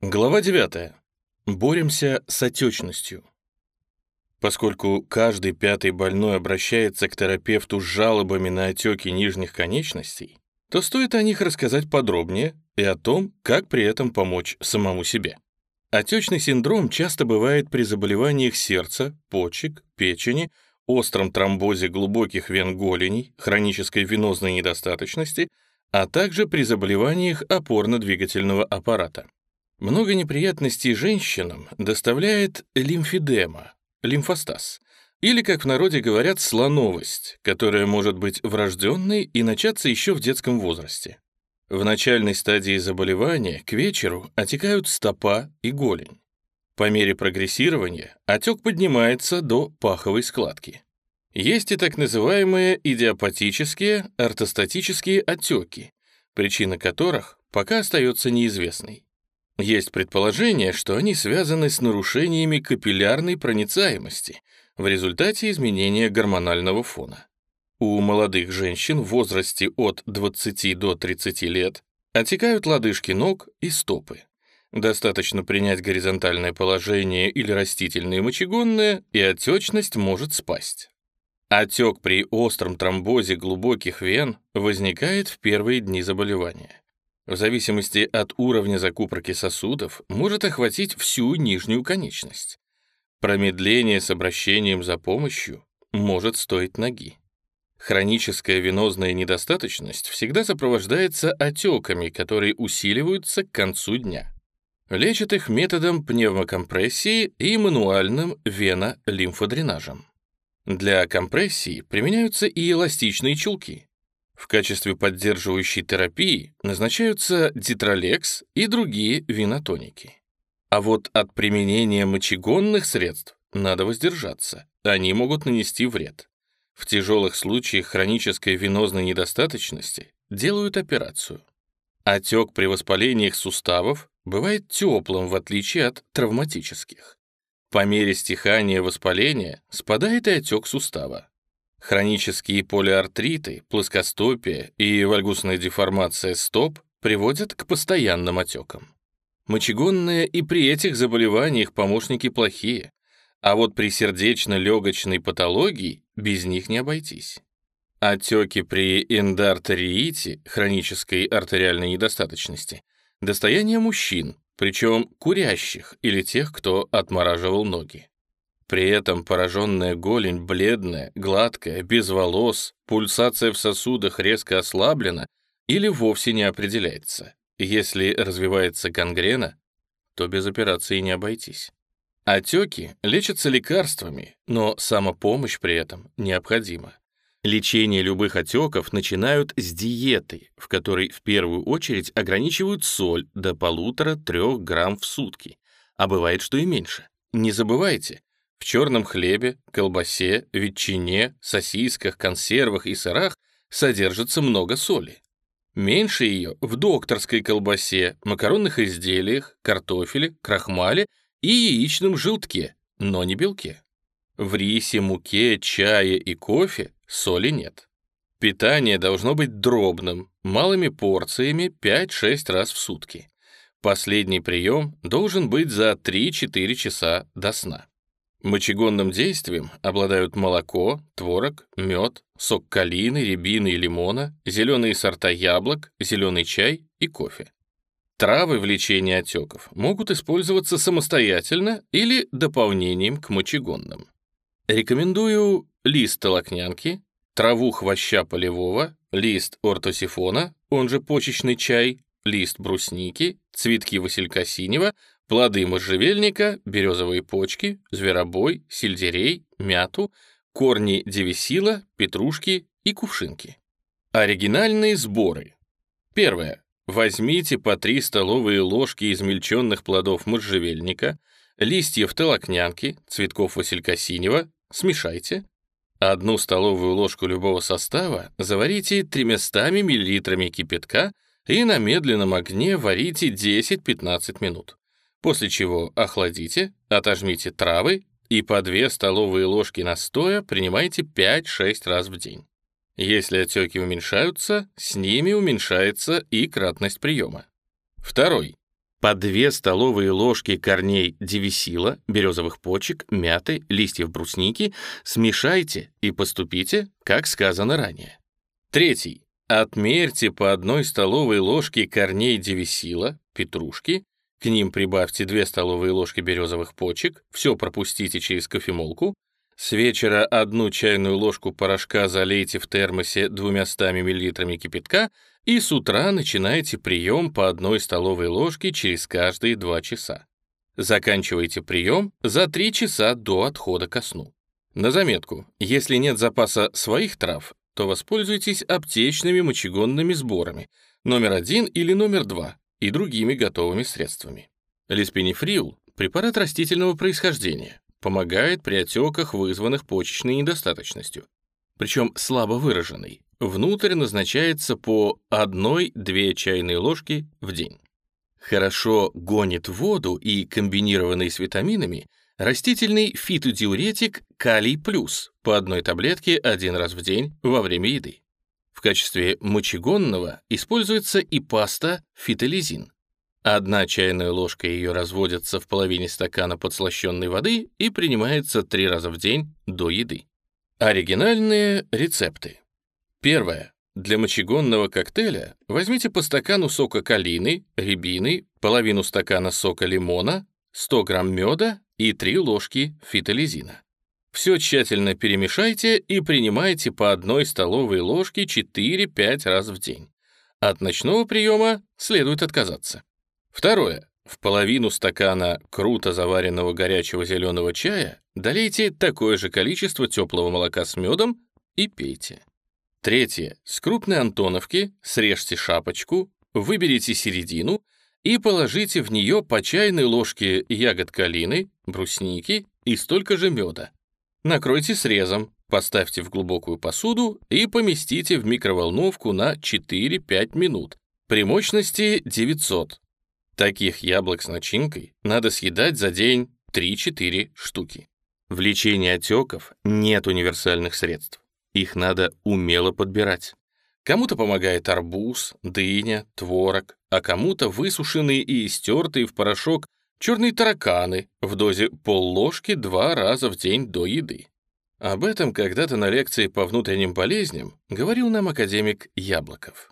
Глава 9. Боремся с отечностью. Поскольку каждый пятый больной обращается к терапевту с жалобами на отеки нижних конечностей, то стоит о них рассказать подробнее и о том, как при этом помочь самому себе. Отечный синдром часто бывает при заболеваниях сердца, почек, печени, остром тромбозе глубоких вен голеней, хронической венозной недостаточности, а также при заболеваниях опорно-двигательного аппарата. Много неприятностей женщинам доставляет лимфедема, лимфостаз, или, как в народе говорят, слоновость, которая может быть врожденной и начаться еще в детском возрасте. В начальной стадии заболевания к вечеру отекают стопа и голень. По мере прогрессирования отек поднимается до паховой складки. Есть и так называемые идиопатические ортостатические отеки, причина которых пока остается неизвестной. Есть предположение, что они связаны с нарушениями капиллярной проницаемости в результате изменения гормонального фона. У молодых женщин в возрасте от 20 до 30 лет отекают лодыжки ног и стопы. Достаточно принять горизонтальное положение или растительное мочегонное, и отечность может спасть. Отек при остром тромбозе глубоких вен возникает в первые дни заболевания в зависимости от уровня закупорки сосудов, может охватить всю нижнюю конечность. Промедление с обращением за помощью может стоить ноги. Хроническая венозная недостаточность всегда сопровождается отеками, которые усиливаются к концу дня. Лечат их методом пневмокомпрессии и мануальным вено-лимфодренажем. Для компрессии применяются и эластичные чулки. В качестве поддерживающей терапии назначаются дитролекс и другие винотоники. А вот от применения мочегонных средств надо воздержаться, они могут нанести вред. В тяжелых случаях хронической венозной недостаточности делают операцию. Отек при воспалениях суставов бывает теплым, в отличие от травматических. По мере стихания воспаления спадает и отек сустава. Хронические полиартриты, плоскостопие и вальгусная деформация стоп приводят к постоянным отекам. Мочегонные и при этих заболеваниях помощники плохие, а вот при сердечно-легочной патологии без них не обойтись. Отеки при эндоартериите, хронической артериальной недостаточности, достояние мужчин, причем курящих или тех, кто отмораживал ноги. При этом пораженная голень бледная, гладкая, без волос, пульсация в сосудах резко ослаблена или вовсе не определяется. Если развивается гангрена, то без операции не обойтись. Отеки лечатся лекарствами, но самопомощь при этом необходима. Лечение любых отеков начинают с диеты, в которой в первую очередь ограничивают соль до полутора-трех грамм в сутки, а бывает, что и меньше. Не забывайте, в черном хлебе, колбасе, ветчине, сосисках, консервах и сырах содержится много соли. Меньше ее в докторской колбасе, макаронных изделиях, картофеле, крахмале и яичном желтке, но не белке. В рисе, муке, чае и кофе соли нет. Питание должно быть дробным, малыми порциями 5-6 раз в сутки. Последний прием должен быть за 3-4 часа до сна. Мочегонным действием обладают молоко, творог, мед, сок калины, рябины и лимона, зеленые сорта яблок, зеленый чай и кофе. Травы в лечении отеков могут использоваться самостоятельно или дополнением к мочегонным. Рекомендую лист толокнянки, траву хвоща полевого, лист ортосифона, он же почечный чай, лист брусники, цветки василька синего, плоды можжевельника, березовые почки, зверобой, сельдерей, мяту, корни девисила, петрушки и кувшинки. Оригинальные сборы. Первое. Возьмите по 3 столовые ложки измельченных плодов можжевельника, листьев толокнянки, цветков василька синего, смешайте. Одну столовую ложку любого состава заварите 300 мл кипятка и на медленном огне варите 10-15 минут после чего охладите, отожмите травы и по 2 столовые ложки настоя принимайте 5-6 раз в день. Если отеки уменьшаются, с ними уменьшается и кратность приема. Второй. по 2 столовые ложки корней девисила, березовых почек, мяты, листьев брусники, смешайте и поступите, как сказано ранее. Третий. Отмерьте по одной столовой ложке корней девисила, петрушки, к ним прибавьте 2 столовые ложки березовых почек, все пропустите через кофемолку, с вечера одну чайную ложку порошка залейте в термосе 200 мл кипятка и с утра начинайте прием по одной столовой ложке через каждые 2 часа. Заканчивайте прием за 3 часа до отхода ко сну. На заметку, если нет запаса своих трав, то воспользуйтесь аптечными мочегонными сборами номер 1 или номер 2 и другими готовыми средствами. Лиспенифрил – препарат растительного происхождения, помогает при отеках, вызванных почечной недостаточностью, причем слабо выраженной, внутрь назначается по 1-2 чайные ложки в день. Хорошо гонит воду и комбинированный с витаминами растительный фитодиуретик калий плюс по одной таблетке один раз в день во время еды. В качестве мочегонного используется и паста фитолизин. Одна чайная ложка ее разводится в половине стакана подслащенной воды и принимается три раза в день до еды. Оригинальные рецепты. Первое. Для мочегонного коктейля возьмите по стакану сока калины, рябины, половину стакана сока лимона, 100 грамм меда и 3 ложки фитолизина. Все тщательно перемешайте и принимайте по одной столовой ложке 4-5 раз в день. От ночного приема следует отказаться. Второе. В половину стакана круто заваренного горячего зеленого чая долейте такое же количество теплого молока с медом и пейте. Третье. С крупной антоновки срежьте шапочку, выберите середину и положите в нее по чайной ложке ягод калины, брусники и столько же меда. Накройте срезом, поставьте в глубокую посуду и поместите в микроволновку на 4-5 минут при мощности 900. Таких яблок с начинкой надо съедать за день 3-4 штуки. В лечении отеков нет универсальных средств. Их надо умело подбирать. Кому-то помогает арбуз, дыня, творог, а кому-то высушенные и истертые в порошок черные тараканы в дозе полложки два раза в день до еды. Об этом когда-то на лекции по внутренним болезням говорил нам академик Яблоков.